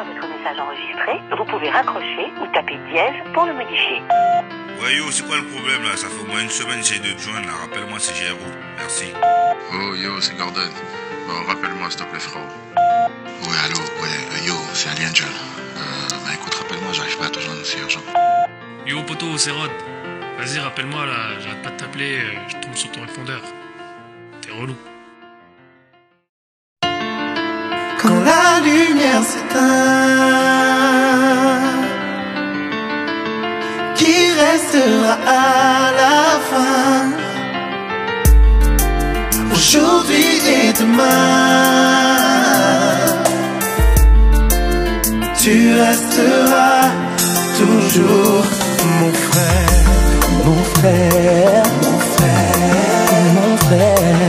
votre message enregistré, vous pouvez raccrocher ou taper dièse pour le modifier. Ouais, yo, c'est quoi le problème là? Ça fait au moins une semaine que j'ai de te joindre là. Rappelle-moi si j'ai Merci. Oh, yo, c'est Gordon. Bon, rappelle-moi s'il te plaît, frérot. Ouais, allô, ouais, euh, yo, c'est Aliangel. Euh, bah écoute, rappelle-moi, j'arrive pas à te joindre, c'est urgent. Yo, poto, c'est Rod. Vas-y, rappelle-moi là, j'arrête pas de t'appeler, euh, je tombe sur ton répondeur. T'es relou. quand la lumière s'éteint, qui restera à la fin? Aujourd'hui et demain, tu resteras toujours mon frère, mon frère, mon frère, mon frère.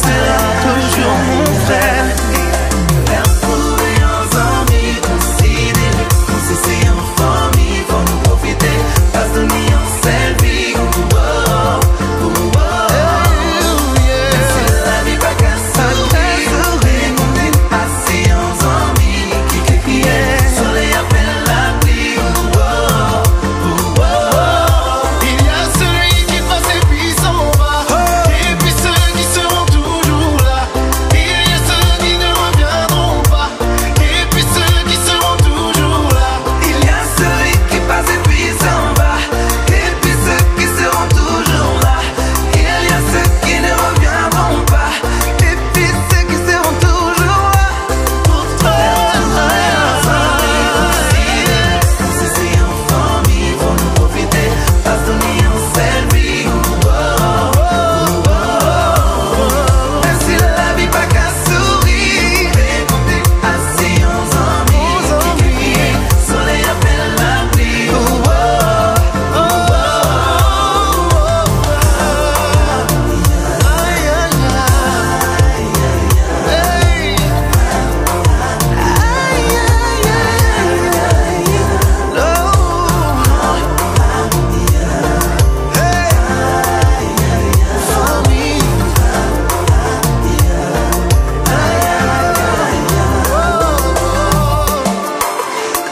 restera toujours mon frère.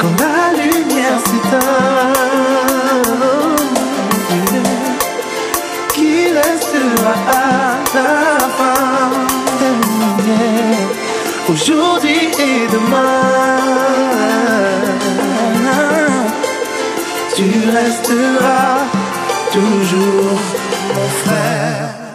quand la lumière s'éteint, qui restera à la fin aujourd'hui et demain. Tu resteras toujours mon frère.